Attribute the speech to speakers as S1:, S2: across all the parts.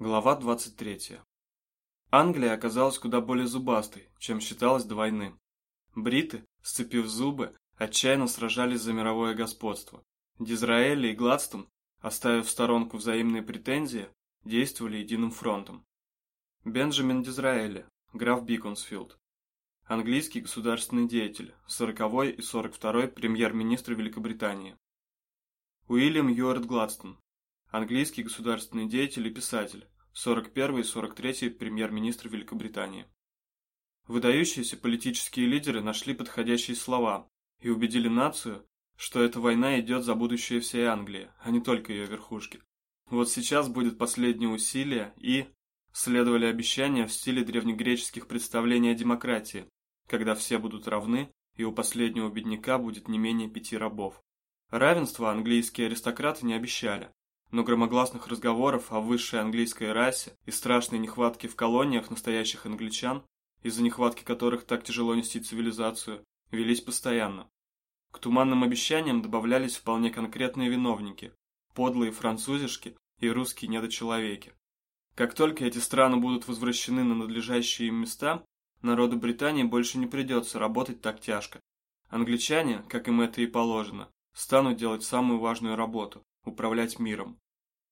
S1: Глава 23. Англия оказалась куда более зубастой, чем считалось до. Бриты, сцепив зубы, отчаянно сражались за мировое господство. Дизраэль и Гладстон, оставив в сторонку взаимные претензии, действовали единым фронтом. Бенджамин Дизраэли, граф Биконсфилд. Английский государственный деятель, 40-й и 42-й премьер-министр Великобритании. Уильям Юарт Гладстон, английский государственный деятель и писатель, 41 и 43 премьер-министр Великобритании. Выдающиеся политические лидеры нашли подходящие слова и убедили нацию, что эта война идет за будущее всей Англии, а не только ее верхушки. Вот сейчас будет последнее усилие и... Следовали обещания в стиле древнегреческих представлений о демократии, когда все будут равны, и у последнего бедняка будет не менее пяти рабов. Равенство английские аристократы не обещали, но громогласных разговоров о высшей английской расе и страшной нехватке в колониях настоящих англичан, из-за нехватки которых так тяжело нести цивилизацию, велись постоянно. К туманным обещаниям добавлялись вполне конкретные виновники, подлые французишки и русские недочеловеки. Как только эти страны будут возвращены на надлежащие им места, народу Британии больше не придется работать так тяжко. Англичане, как им это и положено, станут делать самую важную работу – управлять миром.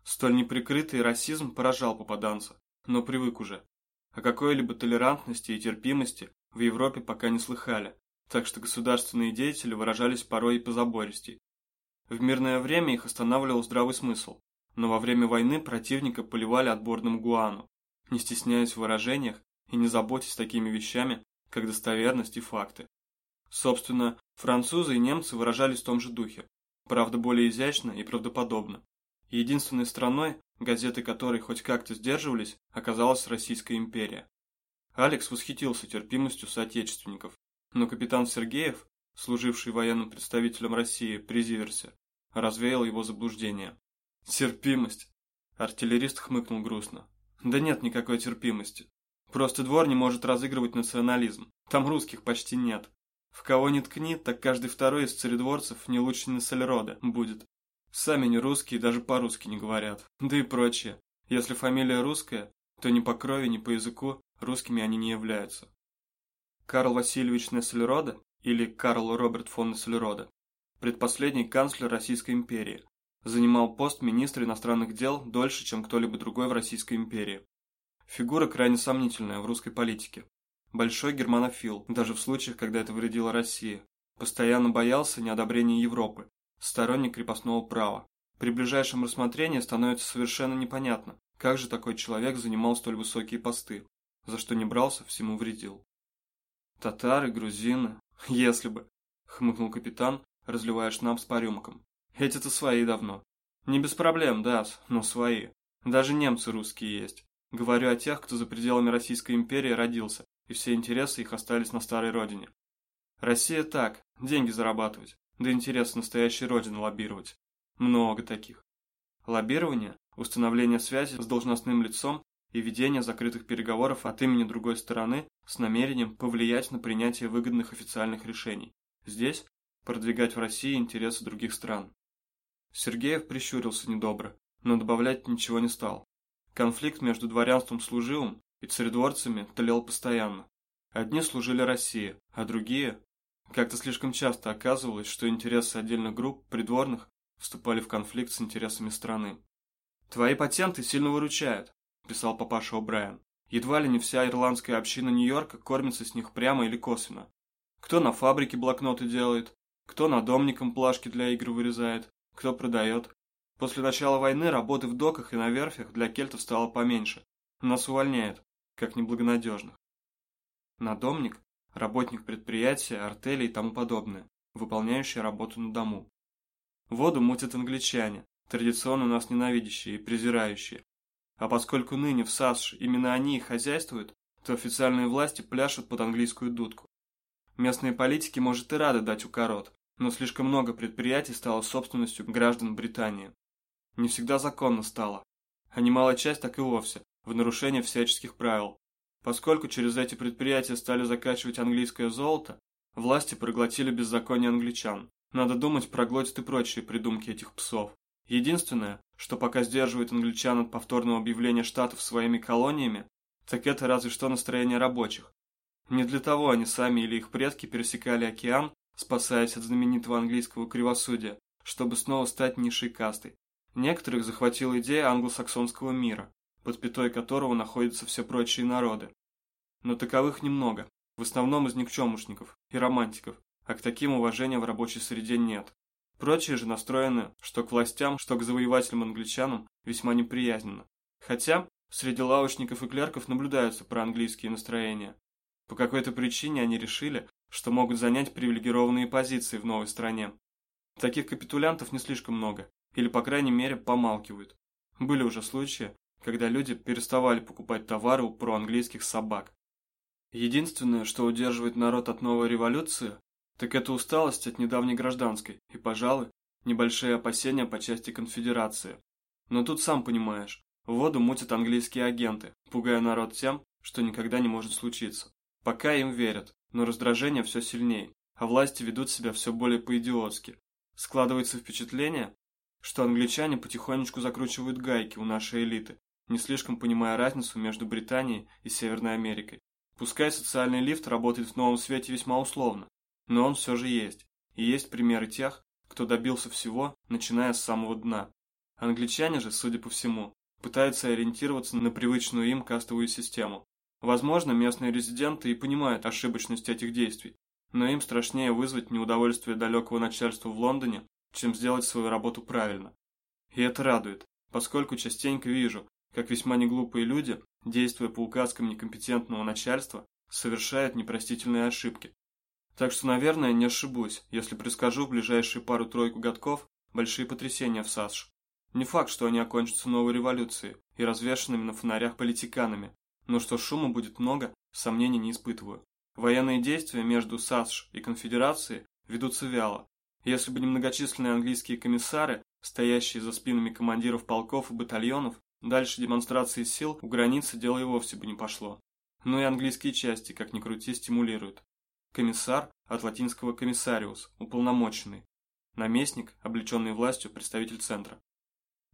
S1: Столь неприкрытый расизм поражал попаданца, но привык уже. О какой-либо толерантности и терпимости в Европе пока не слыхали, так что государственные деятели выражались порой и позабористей. В мирное время их останавливал здравый смысл, но во время войны противника поливали отборным гуану, не стесняясь в выражениях и не заботясь такими вещами, как достоверность и факты. Собственно, французы и немцы выражались в том же духе, правда более изящно и правдоподобно. Единственной страной, газеты которой хоть как-то сдерживались, оказалась Российская империя. Алекс восхитился терпимостью соотечественников, но капитан Сергеев, служивший военным представителем России при Зиверсе, развеял его заблуждение. «Терпимость!» Артиллерист хмыкнул грустно. «Да нет никакой терпимости. Просто двор не может разыгрывать национализм. Там русских почти нет. В кого ни ткни, так каждый второй из царедворцев не лучше Нассельрода будет. Сами не русские, даже по-русски не говорят. Да и прочее. Если фамилия русская, то ни по крови, ни по языку русскими они не являются. Карл Васильевич Нессельрода, или Карл Роберт фон Нессельрода, предпоследний канцлер Российской империи, занимал пост министра иностранных дел дольше, чем кто-либо другой в Российской империи. Фигура крайне сомнительная в русской политике. Большой германофил, даже в случаях, когда это вредило России. Постоянно боялся неодобрения Европы, сторонник крепостного права. При ближайшем рассмотрении становится совершенно непонятно, как же такой человек занимал столь высокие посты, за что не брался, всему вредил. Татары, грузины, если бы, хмыкнул капитан, разливая шнапс по рюмкам. Эти-то свои давно. Не без проблем, да, но свои. Даже немцы русские есть. Говорю о тех, кто за пределами Российской империи родился, и все интересы их остались на старой родине. Россия так, деньги зарабатывать, да интересы настоящей родины лоббировать. Много таких. Лоббирование, установление связи с должностным лицом и ведение закрытых переговоров от имени другой стороны с намерением повлиять на принятие выгодных официальных решений. Здесь продвигать в России интересы других стран. Сергеев прищурился недобро, но добавлять ничего не стал. Конфликт между дворянством служивым и царедворцами тлел постоянно. Одни служили России, а другие как-то слишком часто оказывалось, что интересы отдельных групп придворных вступали в конфликт с интересами страны. «Твои патенты сильно выручают», – писал папаша О'Брайен. «Едва ли не вся ирландская община Нью-Йорка кормится с них прямо или косвенно. Кто на фабрике блокноты делает, кто надомником плашки для игр вырезает, кто продает. После начала войны работы в доках и на верфях для кельтов стало поменьше. Нас увольняют, как неблагонадежных. Надомник – работник предприятия, артели и тому подобное, выполняющий работу на дому. Воду мутят англичане, традиционно нас ненавидящие и презирающие. А поскольку ныне в САСШ именно они и хозяйствуют, то официальные власти пляшут под английскую дудку. Местные политики, может, и рады дать укорот, но слишком много предприятий стало собственностью граждан Британии. Не всегда законно стало, а немалая часть так и вовсе, в нарушение всяческих правил. Поскольку через эти предприятия стали закачивать английское золото, власти проглотили беззаконие англичан. Надо думать, проглотят и прочие придумки этих псов. Единственное, что пока сдерживает англичан от повторного объявления штатов своими колониями, так это разве что настроение рабочих. Не для того они сами или их предки пересекали океан, спасаясь от знаменитого английского кривосудия, чтобы снова стать низшей кастой. Некоторых захватила идея англосаксонского мира, под пятой которого находятся все прочие народы. Но таковых немного, в основном из никчемушников и романтиков, а к таким уважения в рабочей среде нет. Прочие же настроены что к властям, что к завоевателям-англичанам весьма неприязненно. Хотя среди лавочников и клерков наблюдаются проанглийские настроения. По какой-то причине они решили, что могут занять привилегированные позиции в новой стране. Таких капитулянтов не слишком много, или по крайней мере помалкивают. Были уже случаи, когда люди переставали покупать товары у проанглийских собак. Единственное, что удерживает народ от новой революции, так это усталость от недавней гражданской и, пожалуй, небольшие опасения по части конфедерации. Но тут сам понимаешь, воду мутят английские агенты, пугая народ тем, что никогда не может случиться. Пока им верят, но раздражение все сильнее, а власти ведут себя все более по-идиотски. Складывается впечатление, что англичане потихонечку закручивают гайки у нашей элиты, не слишком понимая разницу между Британией и Северной Америкой. Пускай социальный лифт работает в новом свете весьма условно, но он все же есть, и есть примеры тех, кто добился всего, начиная с самого дна. Англичане же, судя по всему, пытаются ориентироваться на привычную им кастовую систему. Возможно, местные резиденты и понимают ошибочность этих действий, но им страшнее вызвать неудовольствие далекого начальства в Лондоне, чем сделать свою работу правильно. И это радует, поскольку частенько вижу, как весьма неглупые люди, действуя по указкам некомпетентного начальства, совершают непростительные ошибки, так что, наверное, не ошибусь, если предскажу в ближайшие пару-тройку годков большие потрясения в САСШ. Не факт, что они окончатся новой революцией и развешенными на фонарях политиканами, но что шума будет много, сомнений не испытываю. Военные действия между САСШ и Конфедерацией ведутся вяло. Если бы не многочисленные английские комиссары, стоящие за спинами командиров полков и батальонов, дальше демонстрации сил у границы дело и вовсе бы не пошло. Но и английские части, как ни крути, стимулируют. Комиссар от латинского комиссариус, уполномоченный. Наместник, облеченный властью, представитель центра.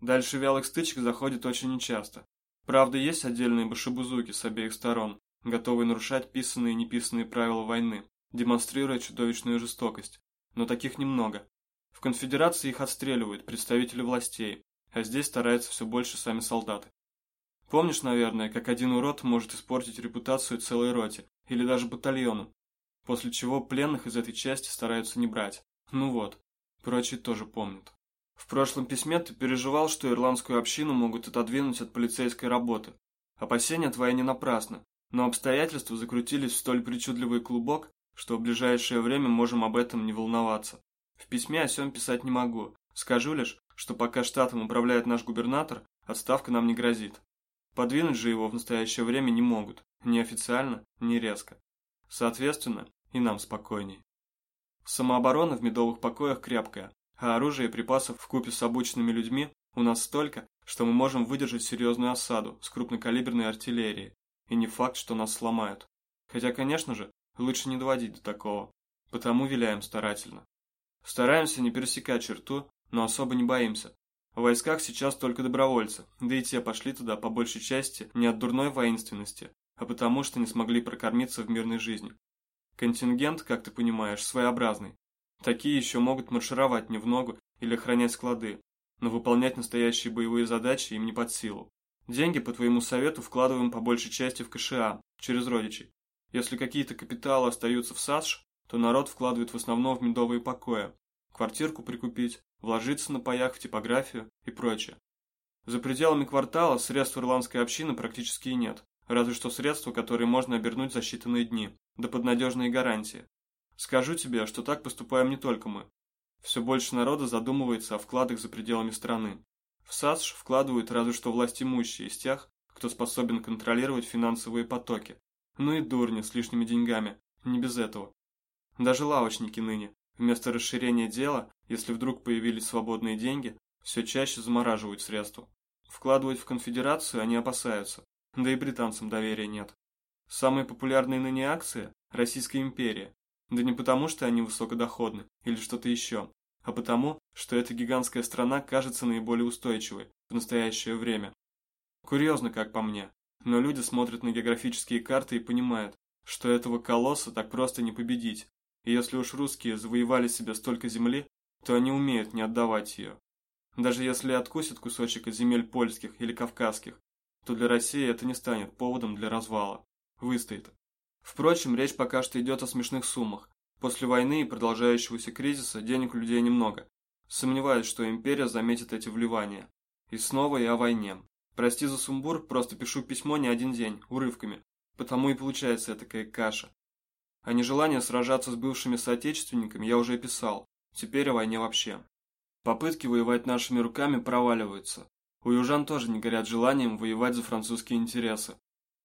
S1: Дальше вялых стычек заходит очень нечасто. Правда, есть отдельные башебузуки с обеих сторон, готовые нарушать писанные и неписанные правила войны, демонстрируя чудовищную жестокость. Но таких немного. В конфедерации их отстреливают представители властей, а здесь стараются все больше сами солдаты. Помнишь, наверное, как один урод может испортить репутацию целой роте, или даже батальону, после чего пленных из этой части стараются не брать. Ну вот, прочие тоже помнят. В прошлом письме ты переживал, что ирландскую общину могут отодвинуть от полицейской работы. Опасения твои не напрасны, но обстоятельства закрутились в столь причудливый клубок, что в ближайшее время можем об этом не волноваться. В письме о сём писать не могу. Скажу лишь, что пока штатом управляет наш губернатор, отставка нам не грозит. Подвинуть же его в настоящее время не могут, ни официально, ни резко. Соответственно, и нам спокойней. Самооборона в медовых покоях крепкая, а оружия и припасов в купе с обученными людьми у нас столько, что мы можем выдержать серьезную осаду с крупнокалиберной артиллерией, и не факт, что нас сломают. Хотя, конечно же, лучше не доводить до такого, потому виляем старательно. Стараемся не пересекать черту, но особо не боимся. В войсках сейчас только добровольцы, да и те пошли туда по большей части не от дурной воинственности, а потому что не смогли прокормиться в мирной жизни. Контингент, как ты понимаешь, своеобразный. Такие еще могут маршировать не в ногу или охранять склады, но выполнять настоящие боевые задачи им не под силу. Деньги, по твоему совету, вкладываем по большей части в КША, через родичей. Если какие-то капиталы остаются в САСШ, то народ вкладывает в основном в медовые покои, квартирку прикупить, вложиться на паях в типографию и прочее. За пределами квартала средств ирландской общины практически и нет, разве что средства, которые можно обернуть за считанные дни да под надежные гарантии. Скажу тебе, что так поступаем не только мы. Все больше народа задумывается о вкладах за пределами страны. В САСШ вкладывают разве что властимущие из тех, кто способен контролировать финансовые потоки. Ну и дурни с лишними деньгами, не без этого. Даже лавочники ныне, вместо расширения дела, если вдруг появились свободные деньги, все чаще замораживают средства. Вкладывать в конфедерацию они опасаются, да и британцам доверия нет. Самые популярные ныне акции – Российская империя. Да не потому, что они высокодоходны или что-то еще, а потому, что эта гигантская страна кажется наиболее устойчивой в настоящее время. Курьезно, как по мне, но люди смотрят на географические карты и понимают, что этого колосса так просто не победить, и если уж русские завоевали себе столько земли, то они умеют не отдавать ее. Даже если откусят кусочек от земель польских или кавказских, то для России это не станет поводом для развала. Выстоит. Впрочем, речь пока что идет о смешных суммах. После войны и продолжающегося кризиса денег у людей немного. Сомневаюсь, что империя заметит эти вливания. И снова и о войне. Прости за сумбур, просто пишу письмо не один день, урывками. Потому и получается такая каша. О нежелании сражаться с бывшими соотечественниками я уже писал. Теперь о войне вообще. Попытки воевать нашими руками проваливаются. У южан тоже не горят желанием воевать за французские интересы.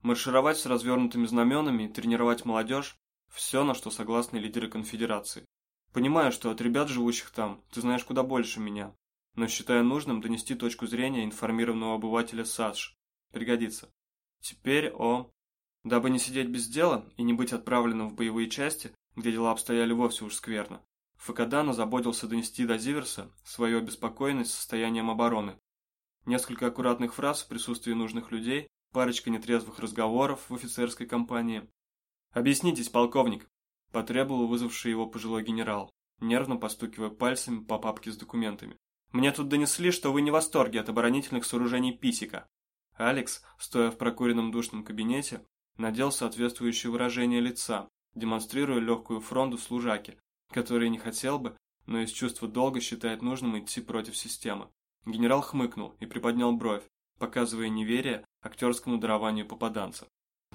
S1: Маршировать с развернутыми знаменами и тренировать молодежь – все, на что согласны лидеры конфедерации. Понимаю, что от ребят, живущих там, ты знаешь куда больше меня, но считаю нужным донести точку зрения информированного обывателя САДЖ. Пригодится. Теперь о... Дабы не сидеть без дела и не быть отправленным в боевые части, где дела обстояли вовсе уж скверно, Факадан озаботился донести до Зиверса свою обеспокоенность состоянием обороны. Несколько аккуратных фраз в присутствии нужных людей, парочка нетрезвых разговоров в офицерской компании. «Объяснитесь, полковник», – потребовал вызвавший его пожилой генерал, нервно постукивая пальцами по папке с документами. «Мне тут донесли, что вы не в восторге от оборонительных сооружений Писика». Алекс, стоя в прокуренном душном кабинете, надел соответствующее выражение лица, демонстрируя легкую фронту служаки, который не хотел бы, но из чувства долга считает нужным идти против системы. Генерал хмыкнул и приподнял бровь, показывая неверие актерскому дарованию попаданца.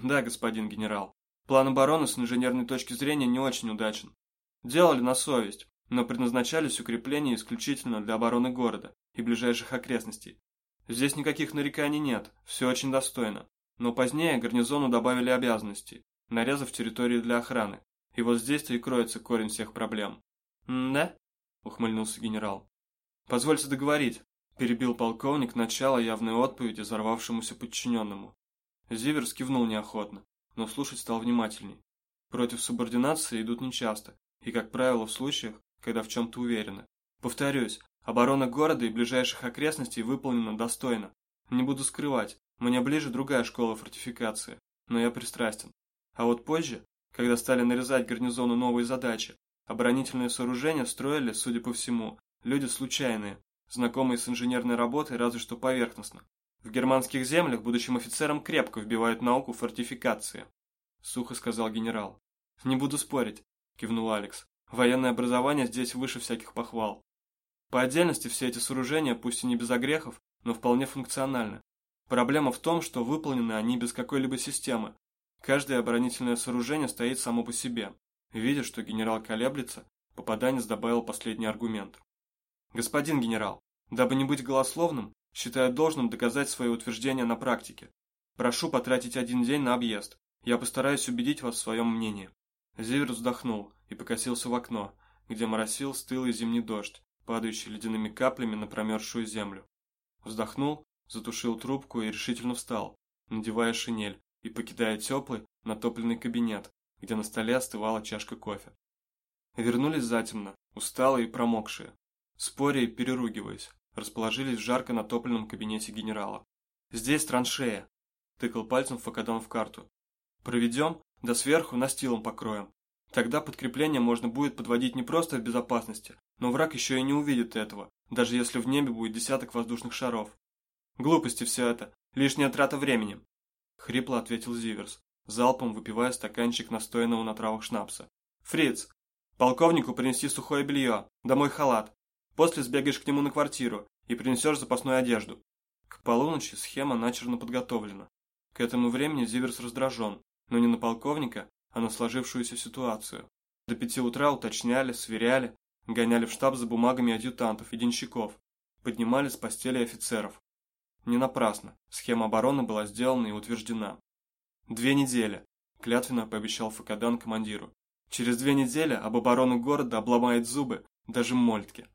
S1: «Да, господин генерал, план обороны с инженерной точки зрения не очень удачен. Делали на совесть, но предназначались укрепления исключительно для обороны города и ближайших окрестностей. Здесь никаких нареканий нет, все очень достойно. Но позднее гарнизону добавили обязанностей, нарезав территорию для охраны. И вот здесь-то и кроется корень всех проблем. «Да?» – ухмыльнулся генерал. «Позвольте договорить», – перебил полковник начало явной отповеди взорвавшемуся подчиненному. Зиверс кивнул неохотно, но слушать стал внимательней. Против субординации идут нечасто, и, как правило, в случаях, когда в чем-то уверены. Повторюсь, оборона города и ближайших окрестностей выполнена достойно. Не буду скрывать, мне ближе другая школа фортификации, но я пристрастен. А вот позже, когда стали нарезать гарнизону новые задачи, оборонительные сооружения строили, судя по всему, люди случайные, знакомые с инженерной работой разве что поверхностно. В германских землях будущим офицерам крепко вбивают науку фортификации, сухо сказал генерал. Не буду спорить, кивнул Алекс. Военное образование здесь выше всяких похвал. По отдельности все эти сооружения, пусть и не без огрехов, но вполне функциональны. Проблема в том, что выполнены они без какой-либо системы. Каждое оборонительное сооружение стоит само по себе. Видя, что генерал колеблется, попаданец добавил последний аргумент. Господин генерал, дабы не быть голословным, считаю должным доказать свое утверждение на практике. Прошу потратить один день на объезд. Я постараюсь убедить вас в своем мнении. Зивер вздохнул и покосился в окно, где моросил стылый зимний дождь, падающий ледяными каплями на промерзшую землю. Вздохнул затушил трубку и решительно встал, надевая шинель и покидая теплый, натопленный кабинет, где на столе остывала чашка кофе. Вернулись затемно, усталые и промокшие. Споря и переругиваясь, расположились в жарко натопленном кабинете генерала. «Здесь траншея», – тыкал пальцем Факадан в карту. «Проведем, да сверху настилом покроем. Тогда подкрепление можно будет подводить не просто в безопасности, но враг еще и не увидит этого, даже если в небе будет десяток воздушных шаров. Глупости все это, лишняя трата времени. Хрипло ответил Зиверс, залпом выпивая стаканчик настоянного на травах шнапса. Фриц, полковнику принести сухое белье, домой халат. После сбегаешь к нему на квартиру и принесешь запасную одежду. К полуночи схема начерно подготовлена. К этому времени Зиверс раздражен, но не на полковника, а на сложившуюся ситуацию. До пяти утра уточняли, сверяли, гоняли в штаб за бумагами адъютантов и денщиков, поднимали с постели офицеров. Не напрасно. Схема обороны была сделана и утверждена. Две недели, клятвенно пообещал Факадан командиру. Через две недели об оборону города обломает зубы даже Мольтке.